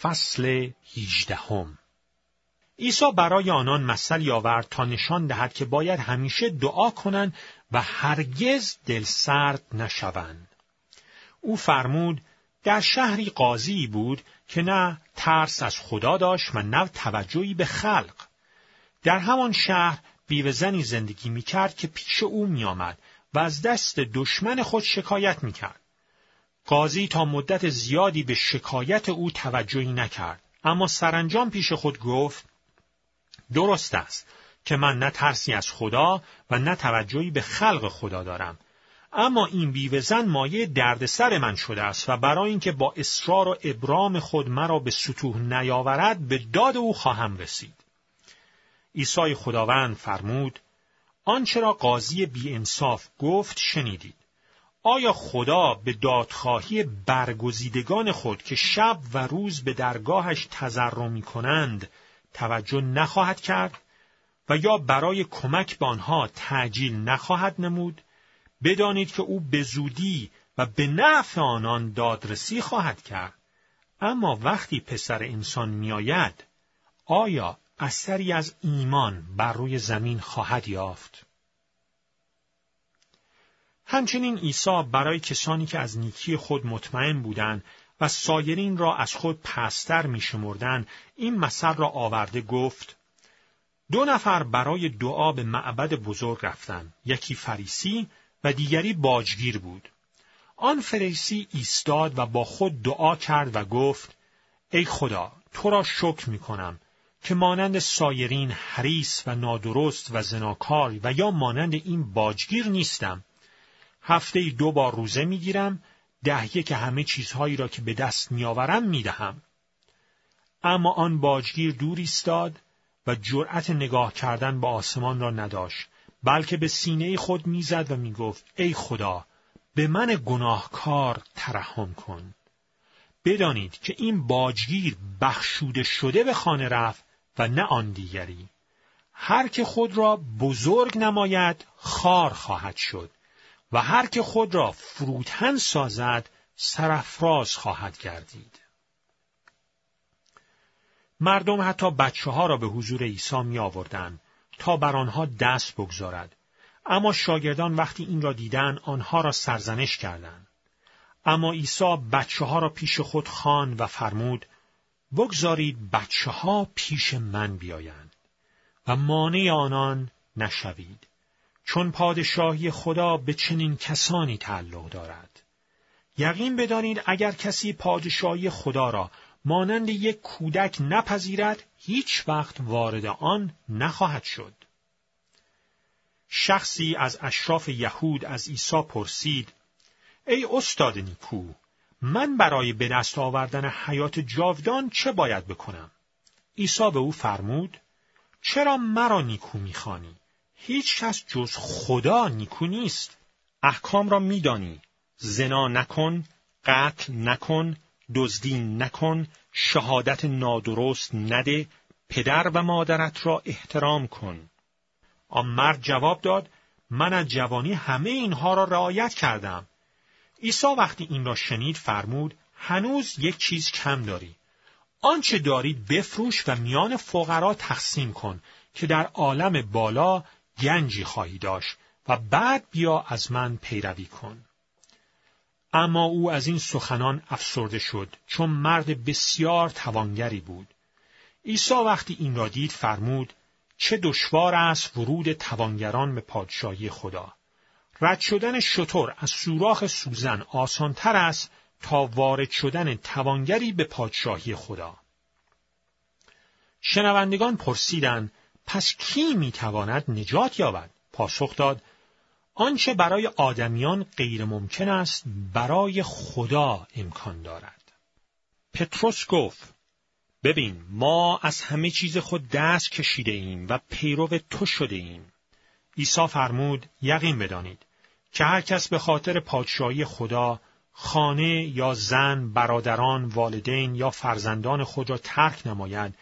فصل هیجدهم عیسی برای آنان مثلی آورد تا نشان دهد که باید همیشه دعا کنند و هرگز دلسرد نشوند. او فرمود در شهری قاضی بود که نه ترس از خدا داشت و نه توجهی به خلق. در همان شهر بیوه زنی زندگی می کرد که پیش او می آمد و از دست دشمن خود شکایت می کرد. قاضی تا مدت زیادی به شکایت او توجهی نکرد. اما سرانجام پیش خود گفت درست است که من نه ترسی از خدا و نه توجهی به خلق خدا دارم. اما این بیوه زن مایه دردسر من شده است و برای اینکه با اصرار و ابرام خود مرا به سطوح نیاورد به داد او خواهم رسید. عیسی خداوند فرمود آنچه را قاضی بیانصاف گفت شنیدید. آیا خدا به دادخواهی برگزیدگان خود که شب و روز به درگاهش تضرع می کنند توجه نخواهد کرد؟ و یا برای کمک به آنها تعجیل نخواهد نمود؟ بدانید که او به زودی و به نفع آنان دادرسی خواهد کرد. اما وقتی پسر انسان میآید آیا اثری از ایمان بر روی زمین خواهد یافت؟ همچنین عیسی برای کسانی که از نیکی خود مطمئن بودند و سایرین را از خود پستر میشمردند این مثل را آورده گفت دو نفر برای دعا به معبد بزرگ رفتند یکی فریسی و دیگری باجگیر بود. آن فریسی ایستاد و با خود دعا کرد و گفت ای خدا تو را شکر می کنم که مانند سایرین حریس و نادرست و زناکار و یا مانند این باجگیر نیستم. هفته دو بار روزه می‌گیرم دهیه که همه چیزهایی را که به دست میآورم می‌دهم. اما آن باجگیر دور ایستاد و جرأت نگاه کردن به آسمان را نداشت بلکه به سینه خود می‌زد و می‌گفت ای خدا به من گناهکار ترحم کن. بدانید که این باجگیر بخشوده شده به خانه رفت و نه آن دیگری. هر که خود را بزرگ نماید خار خواهد شد. و هر که خود را فروتن سازد سرفراز خواهد گردید. مردم حتی بچه ها را به حضور عیسی می آوردن تا بر آنها دست بگذارد. اما شاگردان وقتی این را دیدن آنها را سرزنش کردند. اما عیسی بچه ها را پیش خود خان و فرمود بگذارید بچه ها پیش من بیایند و مانع آنان نشوید چون پادشاهی خدا به چنین کسانی تعلق دارد. یقین بدانید اگر کسی پادشاهی خدا را مانند یک کودک نپذیرد هیچ وقت وارد آن نخواهد شد. شخصی از اشراف یهود از عیسی پرسید ای استاد نیکو من برای به دست آوردن حیات جاودان چه باید بکنم؟ عیسی به او فرمود چرا مرا نیکو می‌خوانی؟ هیچ کس جز خدا نیکو نیست. احکام را میدانی. زنا نکن، قتل نکن، دزدی نکن، شهادت نادرست نده، پدر و مادرت را احترام کن. آن مرد جواب داد من از جوانی همه اینها را رعایت کردم. عیسی وقتی این را شنید فرمود هنوز یک چیز کم داری. آنچه دارید بفروش و میان فقرا تقسیم کن که در عالم بالا گنجی خواهی داشت و بعد بیا از من پیروی کن. اما او از این سخنان افسرده شد چون مرد بسیار توانگری بود. عیسی وقتی این را دید فرمود چه دشوار است ورود توانگران به پادشاهی خدا. رد شدن شطور از سوراخ سوزن آسانتر است تا وارد شدن توانگری به پادشاهی خدا. شنوندگان پرسیدند پس کی می‌تواند نجات یابد؟ پاسخ داد آنچه برای آدمیان غیر ممکن است برای خدا امکان دارد. پتروس گفت ببین ما از همه چیز خود دست کشیده ایم و پیرو تو شده ایم. عیسی فرمود یقین بدانید که هر کس به خاطر پادشاهی خدا خانه یا زن، برادران، والدین یا فرزندان خود را ترک نماید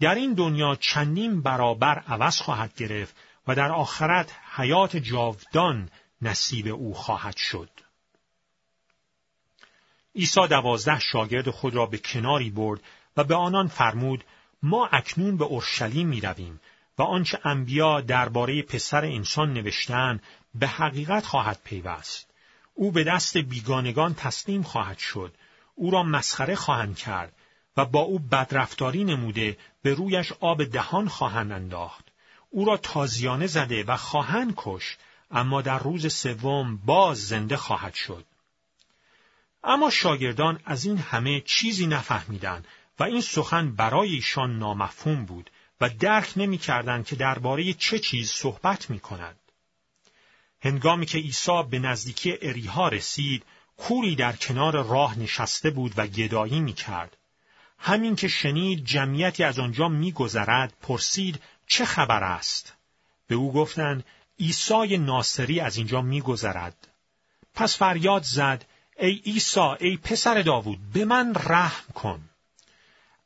در این دنیا چندین برابر عوض خواهد گرفت و در آخرت حیات جاودان نصیب او خواهد شد. عیسی دوازده شاگرد خود را به کناری برد و به آنان فرمود ما اکنون به اورشلیم می رویم و آنچه انبیا درباره پسر انسان نوشتن به حقیقت خواهد پیوست. او به دست بیگانگان تسلیم خواهد شد. او را مسخره خواهند کرد و با او بدرفتاری نموده به رویش آب دهان خواهند انداخت. او را تازیانه زده و خواهند کش اما در روز سوم باز زنده خواهد شد. اما شاگردان از این همه چیزی نفهمیدند و این سخن برای ایشان نامفهوم بود و درک نمی‌کردند که درباره چه چیز صحبت می کند. هنگامی که عیسی به نزدیکی اریها رسید، کوری در کنار راه نشسته بود و گدایی می کرد. همین که شنید جمعیتی از آنجا میگذرد پرسید چه خبر است؟ به او گفتند عیسی ناصری از اینجا میگذرد. پس فریاد زد ای عیسی ای پسر داوود به من رحم کن.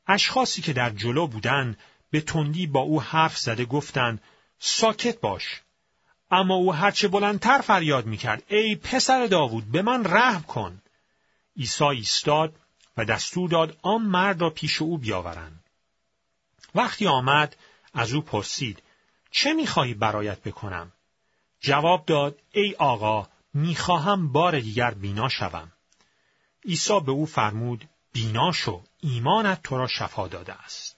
اشخاصی که در جلو بودند به تندی با او حرف زده گفتند ساکت باش. اما او هرچه بلندتر فریاد می‌کرد ای پسر داوود به من رحم کن. عیسی ایستاد و دستور داد آن مرد را پیش او بیاورند. وقتی آمد از او پرسید چه می‌خواهی برایت بکنم؟ جواب داد ای آقا می‌خواهم بار دیگر بینا شوم. عیسی به او فرمود بینا شو ایمانت تو را شفا داده است.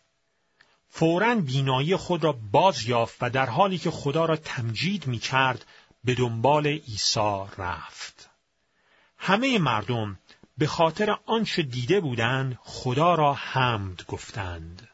فورا بینایی خود را باز یافت و در حالی که خدا را تمجید می کرد به دنبال عیسی رفت. همه مردم به خاطر آنچه دیده بودند خدا را حمد گفتند.